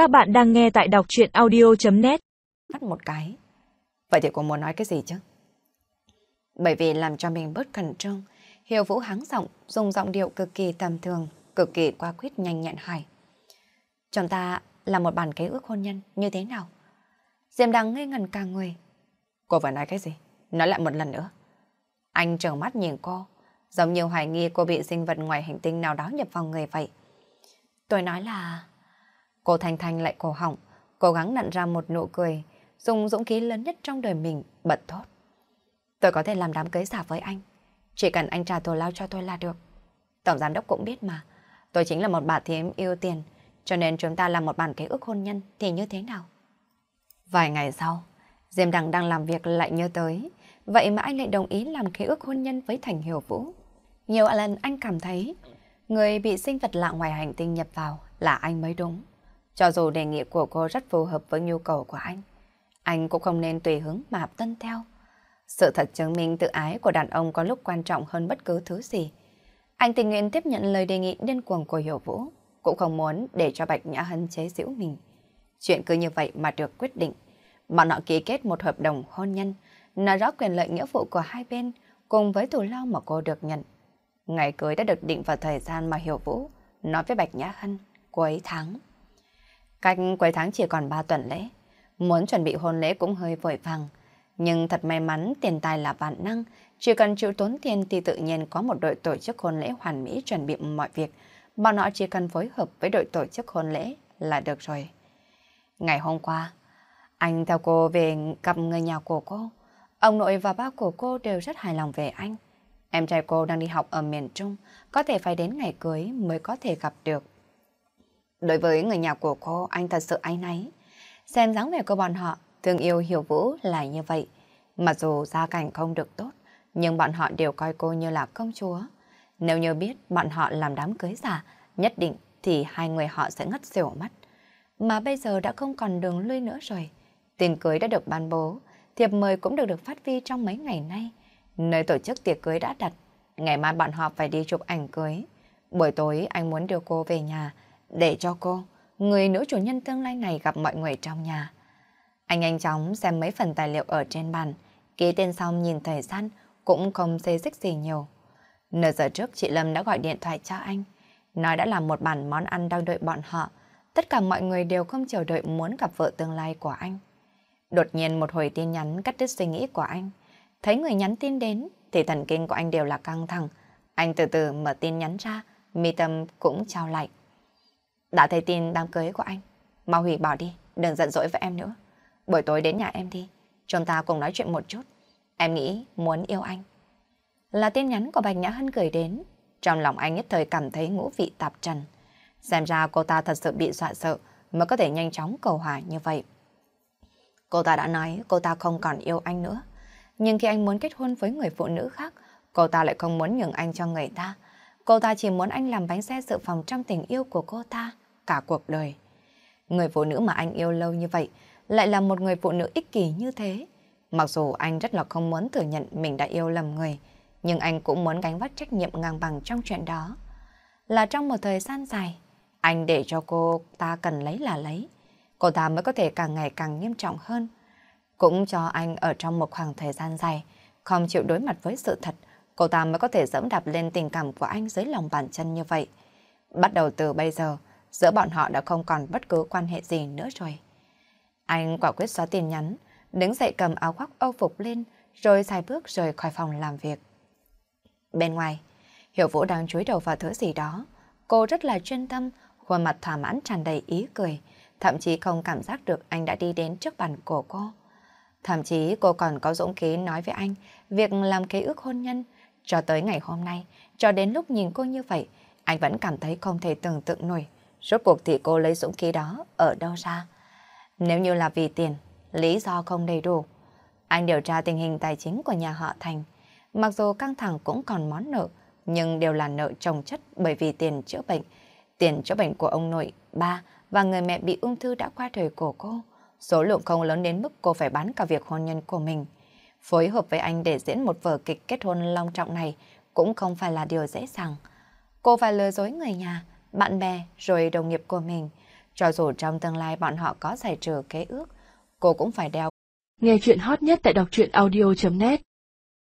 Các bạn đang nghe tại đọc chuyện audio.net Mắt một cái. Vậy thì cô muốn nói cái gì chứ? Bởi vì làm cho mình bớt khẩn trương, Hiểu Vũ hắng giọng, dùng giọng điệu cực kỳ tầm thường, cực kỳ qua quyết nhanh nhẹn hỏi. Chúng ta là một bản kế ước hôn nhân như thế nào? Diệm Đăng ngây ngần cả người. Cô vừa nói cái gì? Nói lại một lần nữa. Anh trợn mắt nhìn cô, giống như hoài nghi cô bị sinh vật ngoài hành tinh nào đó nhập vào người vậy. Tôi nói là... Cô Thanh Thanh lại cổ họng, cố gắng nặn ra một nụ cười, dùng dũng khí lớn nhất trong đời mình, bật thốt. Tôi có thể làm đám cưới giả với anh, chỉ cần anh trả thù lao cho tôi là được. Tổng giám đốc cũng biết mà, tôi chính là một bà thím yêu tiền, cho nên chúng ta làm một bản kế ước hôn nhân thì như thế nào? Vài ngày sau, Diêm Đằng đang làm việc lại nhớ tới, vậy mà anh lại đồng ý làm kế ước hôn nhân với Thành Hiểu Vũ. Nhiều lần anh cảm thấy người bị sinh vật lạ ngoài hành tinh nhập vào là anh mới đúng. Cho dù đề nghị của cô rất phù hợp với nhu cầu của anh, anh cũng không nên tùy hứng mà tân theo. Sự thật chứng minh tự ái của đàn ông có lúc quan trọng hơn bất cứ thứ gì. Anh tình nguyện tiếp nhận lời đề nghị điên cuồng của Hiểu Vũ, cũng không muốn để cho Bạch Nhã Hân chế giễu mình. Chuyện cứ như vậy mà được quyết định. Bọn họ ký kết một hợp đồng hôn nhân, nói rõ quyền lợi nghĩa vụ của hai bên cùng với thù lao mà cô được nhận. Ngày cưới đã được định vào thời gian mà Hiểu Vũ nói với Bạch Nhã Hân cuối tháng. Cách cuối tháng chỉ còn 3 tuần lễ. Muốn chuẩn bị hôn lễ cũng hơi vội vàng. Nhưng thật may mắn tiền tài là vạn năng. Chỉ cần chịu tốn tiền thì tự nhiên có một đội tổ chức hôn lễ hoàn mỹ chuẩn bị mọi việc. Bọn họ chỉ cần phối hợp với đội tổ chức hôn lễ là được rồi. Ngày hôm qua, anh theo cô về gặp người nhà của cô. Ông nội và ba của cô đều rất hài lòng về anh. Em trai cô đang đi học ở miền Trung, có thể phải đến ngày cưới mới có thể gặp được. Đối với người nhà của cô, anh thật sự ái náy. Xem dáng vẻ của bọn họ, thương yêu hiểu vũ là như vậy. Mặc dù gia cảnh không được tốt, nhưng bọn họ đều coi cô như là công chúa. Nếu như biết bọn họ làm đám cưới giả, nhất định thì hai người họ sẽ ngất xỉu mất. Mà bây giờ đã không còn đường lui nữa rồi. Tiền cưới đã được ban bố, thiệp mời cũng được được phát vi trong mấy ngày nay. Nơi tổ chức tiệc cưới đã đặt, ngày mai bọn họ phải đi chụp ảnh cưới. Buổi tối anh muốn đưa cô về nhà, để cho cô, người nữ chủ nhân tương lai này gặp mọi người trong nhà. Anh nhanh chóng xem mấy phần tài liệu ở trên bàn, ký tên xong nhìn thời gian, cũng không xê xích gì nhiều. Nửa giờ trước chị Lâm đã gọi điện thoại cho anh, nói đã làm một bản món ăn đang đợi bọn họ. Tất cả mọi người đều không chờ đợi muốn gặp vợ tương lai của anh. Đột nhiên một hồi tin nhắn cắt đứt suy nghĩ của anh. Thấy người nhắn tin đến thì thần kinh của anh đều là căng thẳng. Anh từ từ mở tin nhắn ra, mi tâm cũng trao lại. Đã thấy tin đám cưới của anh. Mau hủy bỏ đi, đừng giận dỗi với em nữa. Buổi tối đến nhà em đi, chúng ta cùng nói chuyện một chút. Em nghĩ muốn yêu anh. Là tin nhắn của Bạch Nhã Hân gửi đến. Trong lòng anh nhất thời cảm thấy ngũ vị tạp trần. Xem ra cô ta thật sự bị dọa sợ mới có thể nhanh chóng cầu hòa như vậy. Cô ta đã nói cô ta không còn yêu anh nữa. Nhưng khi anh muốn kết hôn với người phụ nữ khác, cô ta lại không muốn nhường anh cho người ta. Cô ta chỉ muốn anh làm bánh xe dự phòng trong tình yêu của cô ta cả cuộc đời. Người phụ nữ mà anh yêu lâu như vậy lại là một người phụ nữ ích kỷ như thế. Mặc dù anh rất là không muốn thừa nhận mình đã yêu lầm người, nhưng anh cũng muốn gánh vác trách nhiệm ngang bằng trong chuyện đó. Là trong một thời gian dài, anh để cho cô ta cần lấy là lấy. Cô ta mới có thể càng ngày càng nghiêm trọng hơn. Cũng cho anh ở trong một khoảng thời gian dài, không chịu đối mặt với sự thật, cô ta mới có thể dẫm đạp lên tình cảm của anh dưới lòng bàn chân như vậy. Bắt đầu từ bây giờ, giữa bọn họ đã không còn bất cứ quan hệ gì nữa rồi. Anh quả quyết xóa tin nhắn, đứng dậy cầm áo khoác âu phục lên, rồi xài bước rời khỏi phòng làm việc. Bên ngoài, Hiểu Vũ đang chúi đầu vào thứ gì đó. Cô rất là chuyên tâm, khuôn mặt thỏa mãn tràn đầy ý cười, thậm chí không cảm giác được anh đã đi đến trước bàn của cô. Thậm chí cô còn có dũng khí nói với anh việc làm kế ước hôn nhân. Cho tới ngày hôm nay, cho đến lúc nhìn cô như vậy, anh vẫn cảm thấy không thể tưởng tượng nổi. Rốt cuộc thì cô lấy dũng khí đó ở đâu ra? Nếu như là vì tiền, lý do không đầy đủ. Anh điều tra tình hình tài chính của nhà họ Thành. Mặc dù căng thẳng cũng còn món nợ, nhưng đều là nợ trồng chất bởi vì tiền chữa bệnh. Tiền chữa bệnh của ông nội, ba và người mẹ bị ung thư đã qua đời của cô. Số lượng không lớn đến mức cô phải bán cả việc hôn nhân của mình. Phối hợp với anh để diễn một vở kịch kết hôn long trọng này cũng không phải là điều dễ dàng. Cô phải lừa dối người nhà, bạn bè rồi đồng nghiệp của mình. Cho dù trong tương lai bọn họ có giải trừ kế ước, cô cũng phải đeo. Nghe chuyện hot nhất tại đọc truyện audio.net